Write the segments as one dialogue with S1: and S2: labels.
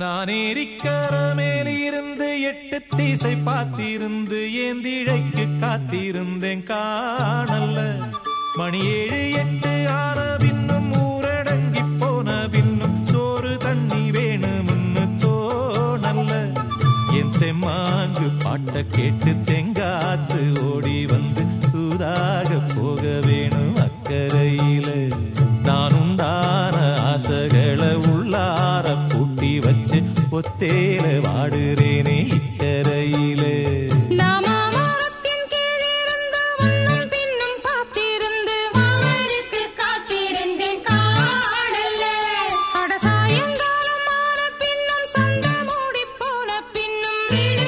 S1: நான் ஏரிக்கரமேலிருந்து எட்டு தீசை பார்த்திருந்து ஏந்திழைக்கு காத்திருந்தேன் காணல்ல. மணி ஏழு எட்டு ஆன பின்னும் ஊரடங்கி போன பின்னும் சோறு தண்ணி வேணும்னு தோணல்ல. என் தெம்மாங்கு பாட்டை கேட்டு தெங்காத்து ஓடி வந்து சூதாக போக வேணும் அக்கறையில. நான் உண்டான ஆசைகளை உள்ளார பொத்தி வச்சு ஒத்தேல வாடுறேனே இக்கரையிலே Thank you.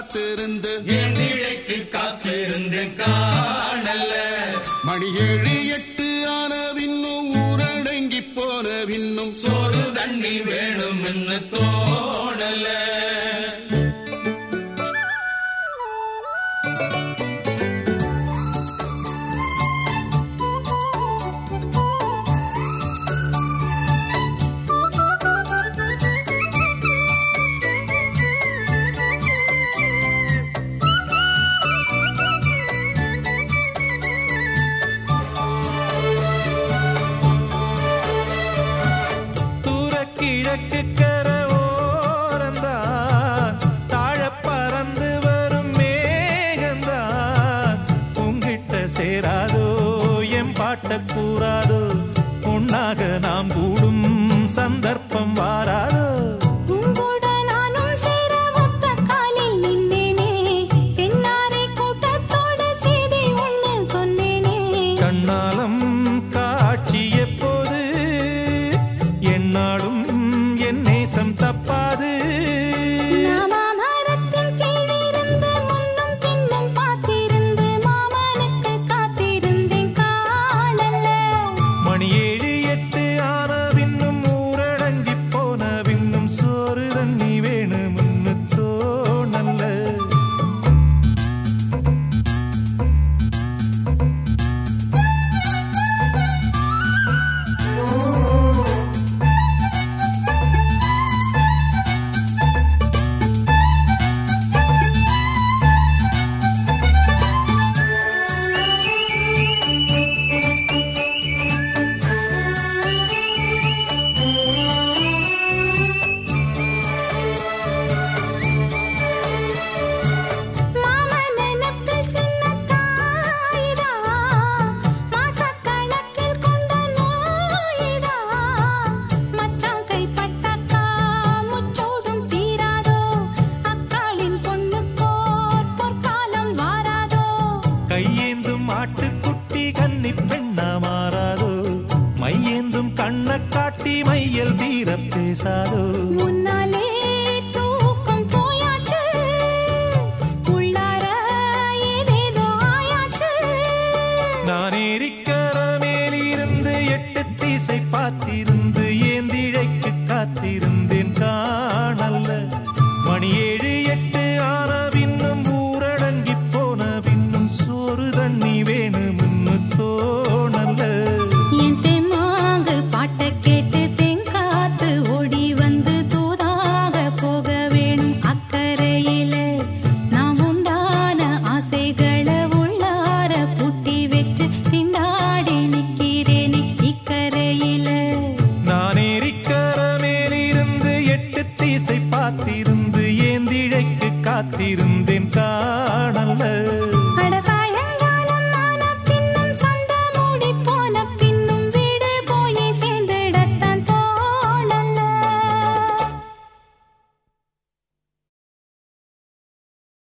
S1: I didn't. சொன்னாலும் கண்ண காட்டி மையல் தீர பேசாதோ. day.